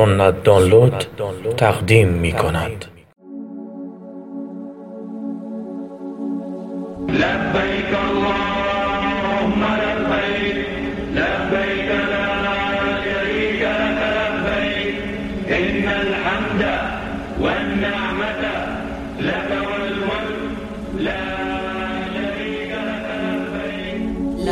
سنت دانلود تقدیم می کند اللهم لا لك ان الحمد والنعمة لك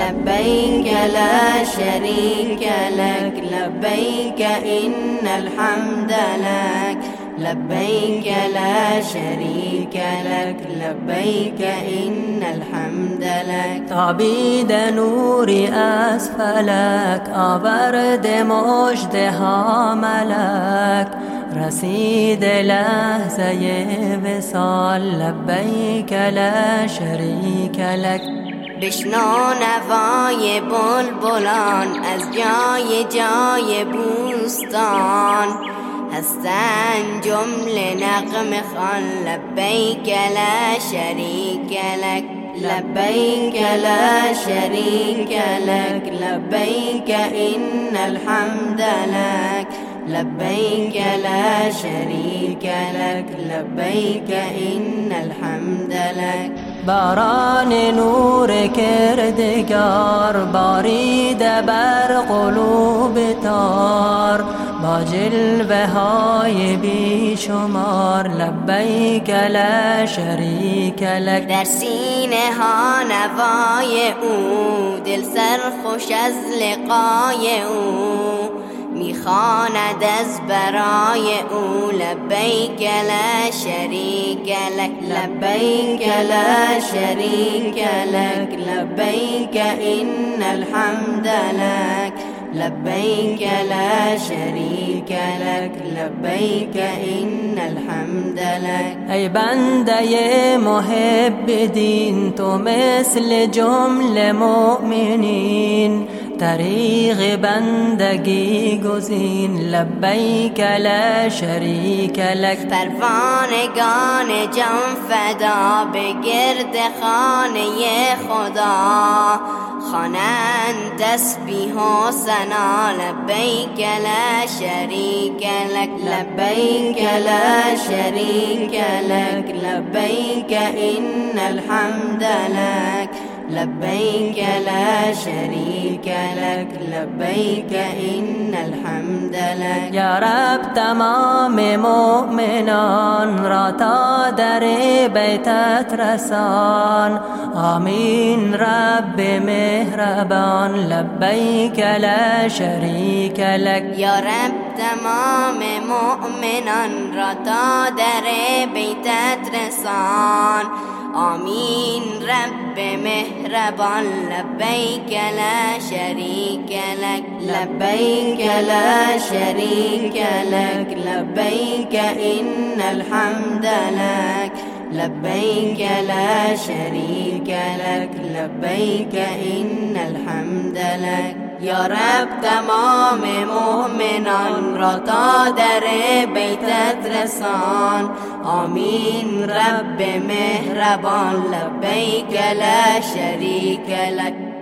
لبيك لبيك لا شريك لك لبيك إن الحمد لك. لبيك لا شريك لك لبيك إن الحمد لك. تعبید نور اسفلک آورد مجد ملک رسید لحظه وصال لبیک لا شریک لک بشنو نوای بلبلان از جای جای بوستان هستن جمله نغمه خوان لبیک لا شریک لک لبیک لا شریک لک لبیک ان الحمد لک لبيك لا شريك لك لبيك إن الحمد لك باران نور کردگار بارید بر قلوب تار. با جلوه های بی شمار لبیک لا شریک لک. در سینه ها نوای او دل سر خوش از لقای او. میخواند از برای او لبیک لا شریک لک لبیک لا شریک لک لبیک إن الحمد لک لبيك لا شريك لك لبيك إن الحمد لك. ای بنده محب دین تو مثل جملة مؤمنین طریق بندگی گزین لبیک لا شریک لک. پروانگان جان فدا به گرد خانه خدا. خوانند تسبیح و سنا لبیک لا شریک لک. لبیک لا شریک لک. لبیک ان الحمد لک. لبيك لا شريك لك لبيك إن الحمد لك. یا رب تمام مؤمنان را تا در بیتت رسان. آمین رب مهربان لبیک لا شریک لك. یا رب تمام مؤمنان را تا در بیتت رسان. آمین رب مهربان لبیک لا شریک لک. لبیک لا شریک لک. لبیک ان الحمد لک. لبيك لا شريك لك لبيك إن الحمد لك یا رب تمام را تا در بیتت رسان آمین رب مهربان لبیک لا شریک لک.